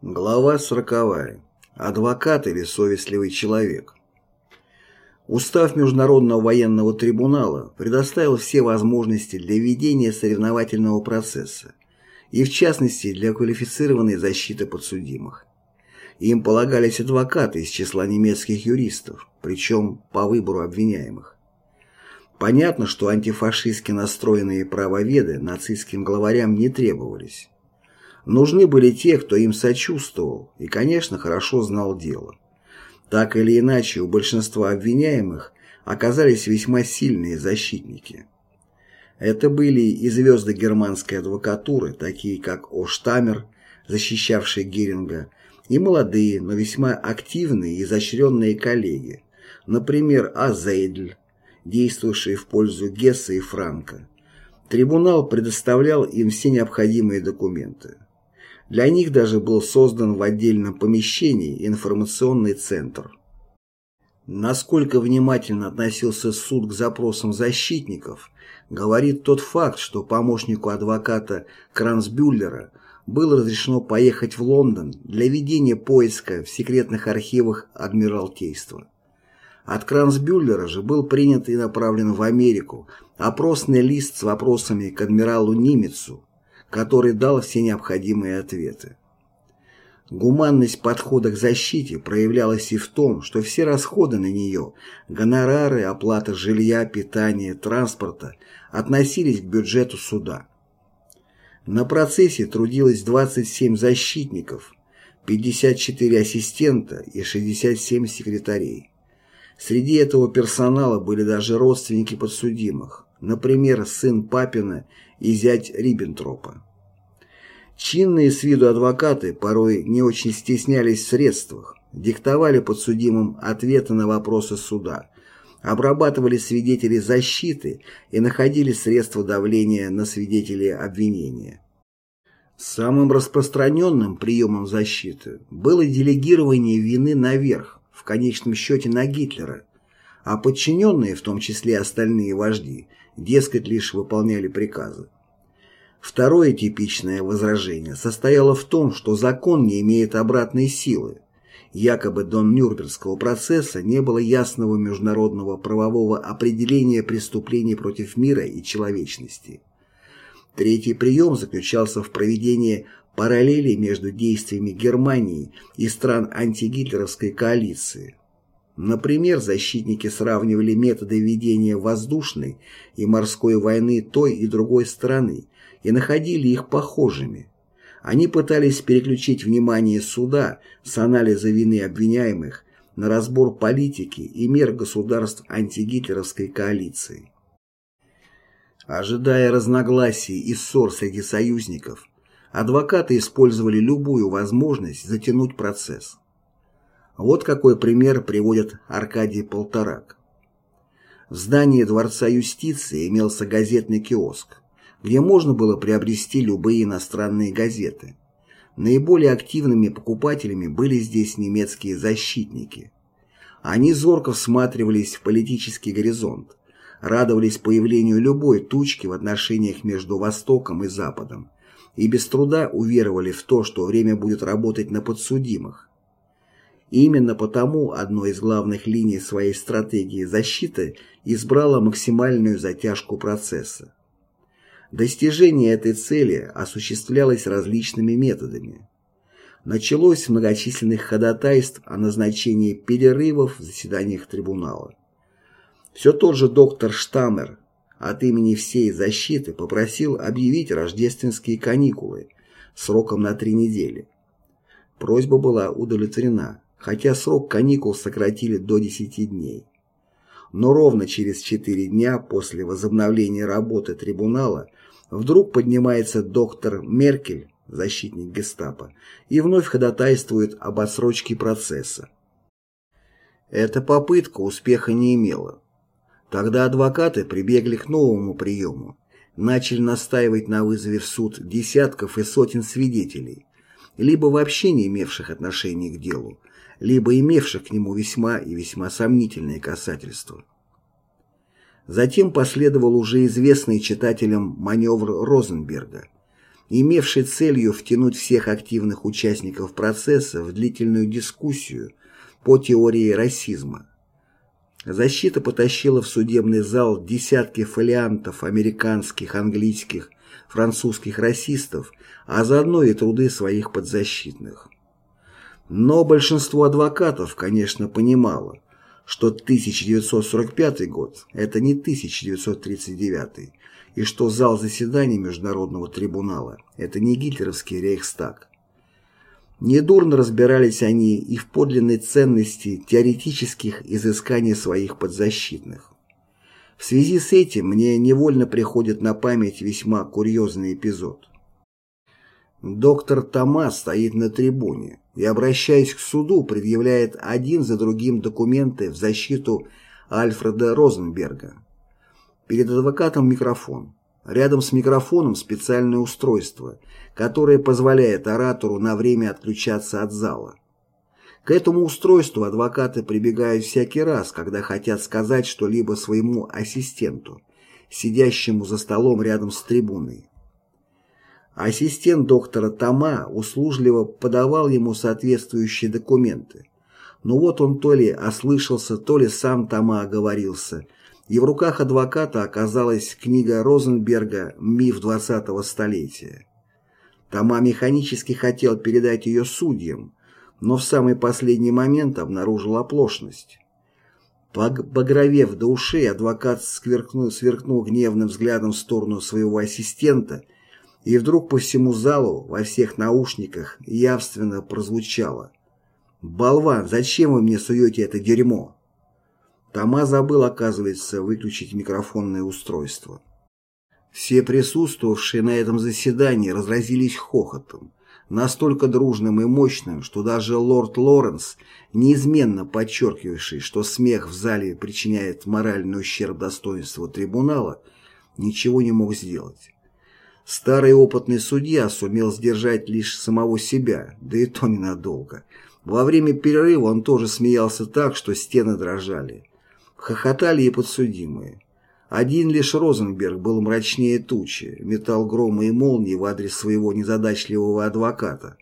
Глава сороковая. Адвокат или совестливый человек. Устав Международного военного трибунала предоставил все возможности для ведения соревновательного процесса и, в частности, для квалифицированной защиты подсудимых. Им полагались адвокаты из числа немецких юристов, причем по выбору обвиняемых. Понятно, что антифашистски настроенные правоведы нацистским главарям не требовались. Нужны были те, кто им сочувствовал и, конечно, хорошо знал дело. Так или иначе, у большинства обвиняемых оказались весьма сильные защитники. Это были и звезды германской адвокатуры, такие как О. Штаммер, защищавший Геринга, и молодые, но весьма активные и изощренные коллеги, например, А. Зейдль, действовавший в пользу Гесса и Франка. Трибунал предоставлял им все необходимые документы. Для них даже был создан в отдельном помещении информационный центр. Насколько внимательно относился суд к запросам защитников, говорит тот факт, что помощнику адвоката Кранцбюллера было разрешено поехать в Лондон для ведения поиска в секретных архивах Адмиралтейства. От Кранцбюллера же был принят и направлен в Америку опросный лист с вопросами к адмиралу Нимецу, который дал все необходимые ответы. Гуманность подхода к защите проявлялась и в том, что все расходы на нее – гонорары, оплата жилья, питания, транспорта – относились к бюджету суда. На процессе трудилось 27 защитников, 54 ассистента и 67 секретарей. Среди этого персонала были даже родственники подсудимых, например, сын Папина и зять Риббентропа. Чинные с виду адвокаты порой не очень стеснялись в средствах, диктовали подсудимым ответы на вопросы суда, обрабатывали свидетелей защиты и находили средства давления на свидетелей обвинения. Самым распространенным приемом защиты было делегирование вины наверх, в конечном счете на Гитлера, а подчиненные, в том числе остальные вожди, дескать, лишь выполняли приказы. Второе типичное возражение состояло в том, что закон не имеет обратной силы. Якобы до Нюрнбергского процесса не было ясного международного правового определения преступлений против мира и человечности. Третий прием заключался в проведении параллели между действиями Германии и стран антигитлеровской коалиции. Например, защитники сравнивали методы ведения воздушной и морской войны той и другой страны и находили их похожими. Они пытались переключить внимание суда с анализа вины обвиняемых на разбор политики и мер государств антигитлеровской коалиции. Ожидая разногласий и ссор среди союзников, адвокаты использовали любую возможность затянуть процесс. Вот какой пример приводит Аркадий Полторак. В здании Дворца юстиции имелся газетный киоск, где можно было приобрести любые иностранные газеты. Наиболее активными покупателями были здесь немецкие защитники. Они зорко всматривались в политический горизонт, радовались появлению любой тучки в отношениях между Востоком и Западом и без труда уверовали в то, что время будет работать на подсудимых. Именно потому одной из главных линий своей стратегии защиты избрала максимальную затяжку процесса. Достижение этой цели осуществлялось различными методами. Началось многочисленных ходатайств о назначении перерывов в заседаниях трибунала. Все тот же доктор Штаммер от имени всей защиты попросил объявить рождественские каникулы сроком на три недели. Просьба была удовлетворена хотя срок каникул сократили до 10 дней. Но ровно через 4 дня после возобновления работы трибунала вдруг поднимается доктор Меркель, защитник гестапо, и вновь ходатайствует об отсрочке процесса. Эта попытка успеха не имела. Тогда адвокаты прибегли к новому приему, начали настаивать на вызове в суд десятков и сотен свидетелей, либо вообще не имевших отношения к делу, либо имевших к нему весьма и весьма сомнительные касательства. Затем последовал уже известный читателям маневр Розенберга, имевший целью втянуть всех активных участников процесса в длительную дискуссию по теории расизма. Защита потащила в судебный зал десятки фолиантов американских, английских, французских расистов, а заодно и труды своих подзащитных. Но большинство адвокатов, конечно, понимало, что 1945 год – это не 1939, и что зал заседаний Международного трибунала – это не гитлеровский рейхстаг. Недурно разбирались они и в подлинной ценности теоретических изысканий своих подзащитных. В связи с этим мне невольно приходит на память весьма курьезный эпизод. Доктор Тома стоит на трибуне и, обращаясь к суду, предъявляет один за другим документы в защиту Альфреда Розенберга. Перед адвокатом микрофон. Рядом с микрофоном специальное устройство, которое позволяет оратору на время отключаться от зала. К этому устройству адвокаты прибегают всякий раз, когда хотят сказать что-либо своему ассистенту, сидящему за столом рядом с трибуной. Ассистент доктора Тома услужливо подавал ему соответствующие документы. Но вот он то ли ослышался, то ли сам Тома оговорился – и в руках адвоката оказалась книга Розенберга «Миф 20-го столетия». Тома механически хотел передать ее судьям, но в самый последний момент обнаружил оплошность. Багровев до ушей, адвокат сверкнул, сверкнул гневным взглядом в сторону своего ассистента, и вдруг по всему залу, во всех наушниках, явственно прозвучало «Болван, зачем вы мне суете это дерьмо?» Тома забыл, оказывается, выключить микрофонное устройство. Все присутствовавшие на этом заседании разразились хохотом, настолько дружным и мощным, что даже лорд Лоренс, неизменно подчеркивавший, что смех в зале причиняет моральный ущерб достоинству трибунала, ничего не мог сделать. Старый опытный судья сумел сдержать лишь самого себя, да и то ненадолго. Во время перерыва он тоже смеялся так, что стены дрожали. Хохотали и подсудимые. Один лишь Розенберг был мрачнее тучи, метал громы и молнии в адрес своего незадачливого адвоката.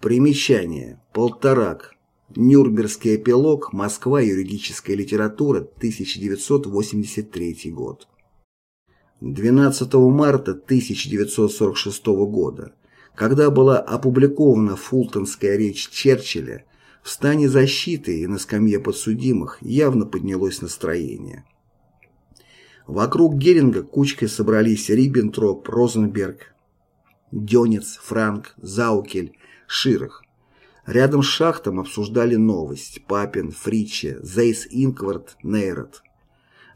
Примечание. Полторак. Нюрнбергский эпилог. Москва. Юридическая литература. 1983 год. 12 марта 1946 года, когда была опубликована фултонская речь Черчилля, в стане защиты и на скамье подсудимых явно поднялось настроение. Вокруг Геринга кучкой собрались Риббентроп, Розенберг, Дёнец, Франк, Заукель, Ширах. Рядом с шахтом обсуждали новость Папин, Фриче, Зейс Инквард, Нейрот.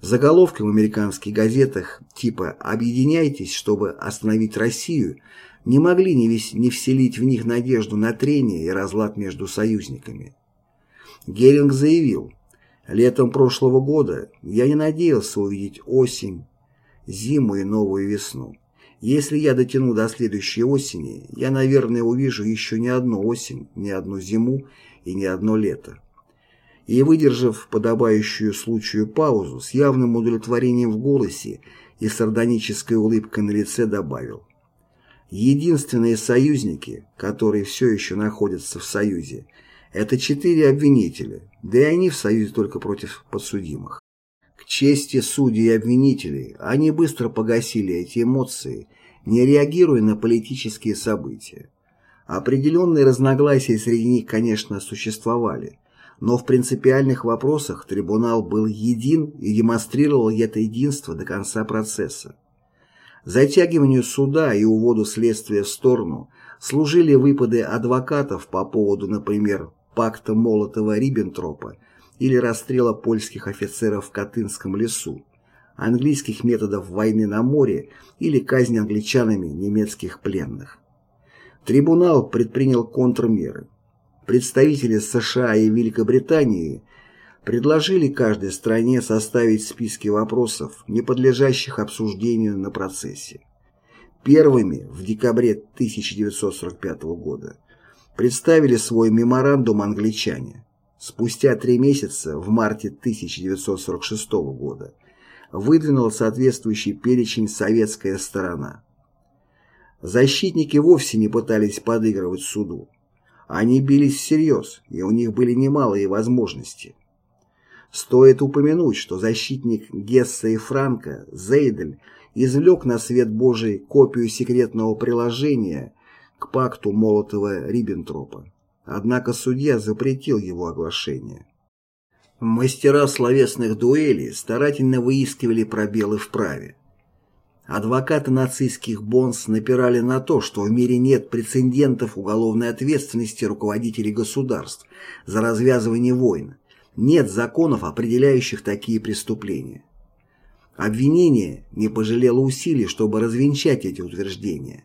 Заголовки в американских газетах типа «Объединяйтесь, чтобы остановить Россию» не могли не, весь, не вселить в них надежду на трение и разлад между союзниками. Геринг заявил, «Летом прошлого года я не надеялся увидеть осень, зиму и новую весну. Если я дотяну до следующей осени, я, наверное, увижу еще не одну осень, не одну зиму и не одно лето». И, выдержав подобающую случаю паузу, с явным удовлетворением в голосе и сардонической улыбкой на лице добавил – Единственные союзники, которые все еще находятся в Союзе, это четыре обвинителя, да и они в Союзе только против подсудимых. К чести судей и обвинителей, они быстро погасили эти эмоции, не реагируя на политические события. Определенные разногласия среди них, конечно, существовали, но в принципиальных вопросах трибунал был един и демонстрировал это единство до конца процесса. Затягиванию суда и уводу следствия в сторону служили выпады адвокатов по поводу, например, пакта Молотова-Риббентропа или расстрела польских офицеров в Катынском лесу, английских методов войны на море или казни англичанами немецких пленных. Трибунал предпринял контрмеры. Представители США и Великобритании предложили каждой стране составить списки вопросов, не подлежащих обсуждению на процессе. Первыми в декабре 1945 года представили свой меморандум англичане. Спустя три месяца, в марте 1946 года, выдвинула соответствующий перечень советская сторона. Защитники вовсе не пытались подыгрывать суду. Они бились всерьез, и у них были немалые возможности. Стоит упомянуть, что защитник Гесса и Франка, Зейдель, извлек на свет Божий копию секретного приложения к пакту Молотова-Риббентропа. Однако судья запретил его оглашение. Мастера словесных дуэлей старательно выискивали пробелы в праве. Адвокаты нацистских бонс напирали на то, что в мире нет прецедентов уголовной ответственности руководителей государств за развязывание войн, нет законов, определяющих такие преступления. Обвинение не пожалело усилий, чтобы развенчать эти утверждения.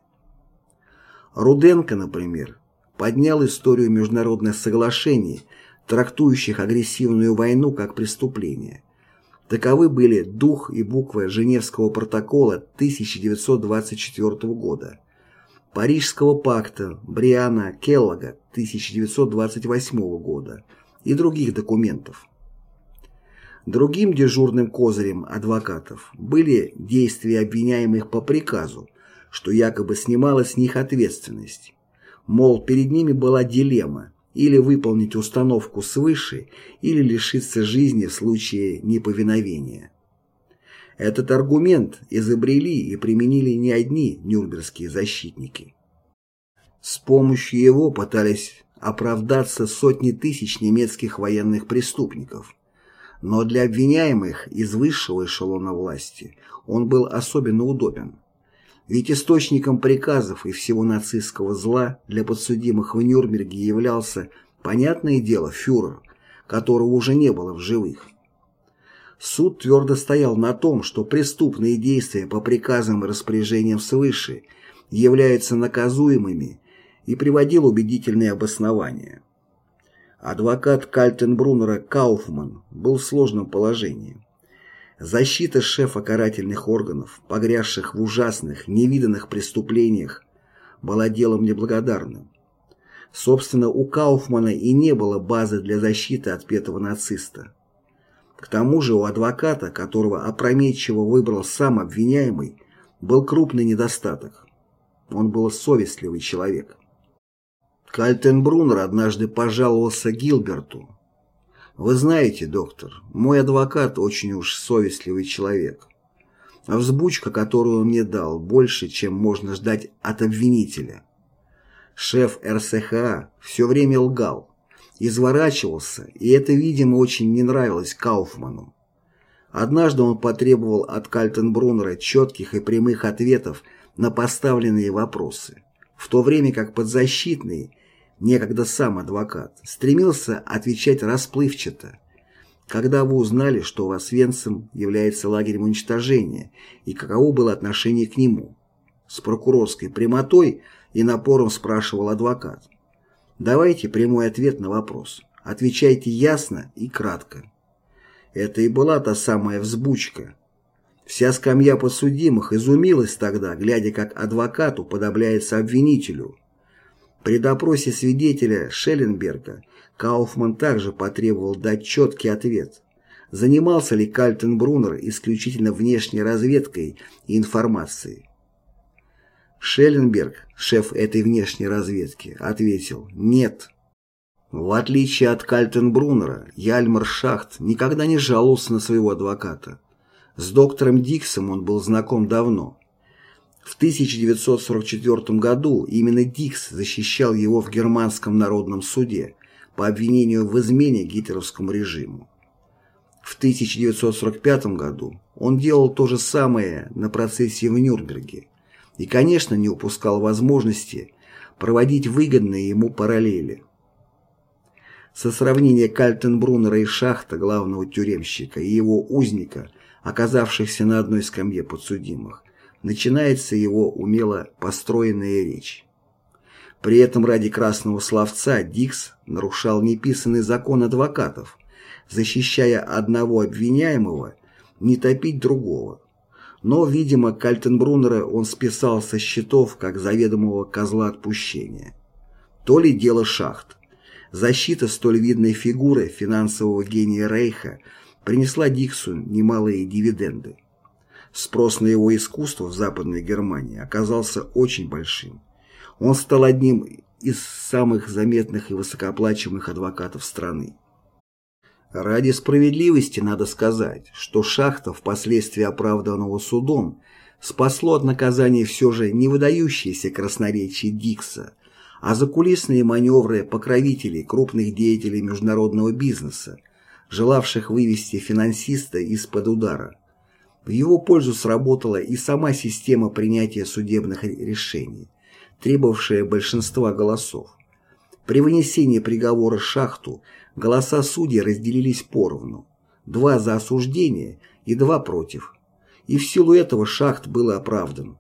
Руденко, например, поднял историю международных соглашений, трактующих агрессивную войну как преступление. Таковы были дух и буквы Женевского протокола 1924 года, Парижского пакта Бриана Келлога 1928 года и других документов. Другим дежурным козырем адвокатов были действия обвиняемых по приказу, что якобы снимало с них ответственность. Мол, перед ними была дилемма или выполнить установку свыше, или лишиться жизни в случае неповиновения. Этот аргумент изобрели и применили не одни нюрнбергские защитники. С помощью его пытались оправдаться сотни тысяч немецких военных преступников. Но для обвиняемых из высшего эшелона власти он был особенно удобен. Ведь источником приказов и всего нацистского зла для подсудимых в Нюрнберге являлся, понятное дело, фюрер, которого уже не было в живых. Суд твердо стоял на том, что преступные действия по приказам и распоряжениям свыше являются наказуемыми и приводил убедительные обоснования. Адвокат Кальтенбруннера Кауфман был в сложном положении. Защита шефа карательных органов, погрязших в ужасных, невиданных преступлениях, была делом неблагодарным. Собственно, у Кауфмана и не было базы для защиты отпетого нациста. К тому же у адвоката, которого опрометчиво выбрал сам обвиняемый, был крупный недостаток. Он был совестливый человек. Кальтенбруннер однажды пожаловался Гилберту, вы знаете, доктор, мой адвокат очень уж совестливый человек. А взбучка, которую он мне дал, больше, чем можно ждать от обвинителя. Шеф РСХА все время лгал, изворачивался, и это, видимо, очень не нравилось Кауфману. Однажды он потребовал от Кальтенбруннера четких и прямых ответов на поставленные вопросы, в то время как подзащитный некогда сам адвокат, стремился отвечать расплывчато. Когда вы узнали, что у вас Венцем является лагерем уничтожения, и каково было отношение к нему? С прокурорской прямотой и напором спрашивал адвокат. Давайте прямой ответ на вопрос. Отвечайте ясно и кратко. Это и была та самая взбучка. Вся скамья подсудимых изумилась тогда, глядя, как адвокату подобляется обвинителю – при допросе свидетеля Шелленберга Кауфман также потребовал дать четкий ответ. Занимался ли Кальтенбруннер исключительно внешней разведкой и информацией? Шелленберг, шеф этой внешней разведки, ответил «нет». В отличие от Кальтенбруннера, Яльмар Шахт никогда не жаловался на своего адвоката. С доктором Диксом он был знаком давно. В 1944 году именно Дикс защищал его в Германском народном суде по обвинению в измене гитлеровскому режиму. В 1945 году он делал то же самое на процессе в Нюрнберге и, конечно, не упускал возможности проводить выгодные ему параллели. Со сравнения Кальтенбруннера и Шахта, главного тюремщика, и его узника, оказавшихся на одной скамье подсудимых, начинается его умело построенная речь. При этом ради красного словца Дикс нарушал неписанный закон адвокатов, защищая одного обвиняемого, не топить другого. Но, видимо, Кальтенбруннера он списал со счетов как заведомого козла отпущения. То ли дело шахт. Защита столь видной фигуры финансового гения Рейха принесла Диксу немалые дивиденды. Спрос на его искусство в Западной Германии оказался очень большим. Он стал одним из самых заметных и высокооплачиваемых адвокатов страны. Ради справедливости надо сказать, что Шахта, впоследствии оправданного судом, спасло от наказания все же не выдающееся красноречие Дикса, а закулисные маневры покровителей крупных деятелей международного бизнеса, желавших вывести финансиста из-под удара. В его пользу сработала и сама система принятия судебных решений, требовавшая большинства голосов. При вынесении приговора Шахту голоса судей разделились поровну, два за осуждение и два против. И в силу этого Шахт был оправдан.